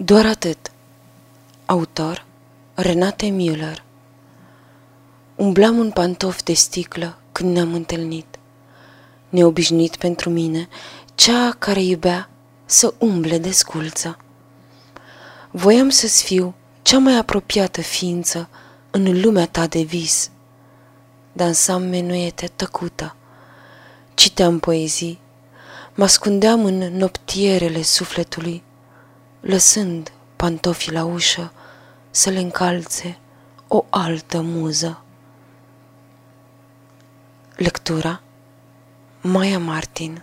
Doar atât. Autor Renate Müller Umblam în pantofi de sticlă când ne-am întâlnit. Neobișnuit pentru mine, cea care iubea să umble de sculță. Voiam să-ți fiu cea mai apropiată ființă în lumea ta de vis. Dansam menuete tăcută, citeam poezii, mă ascundeam în noptierele sufletului, lăsând pantofii la ușă să le încalțe o altă muză. Lectura Maia Martin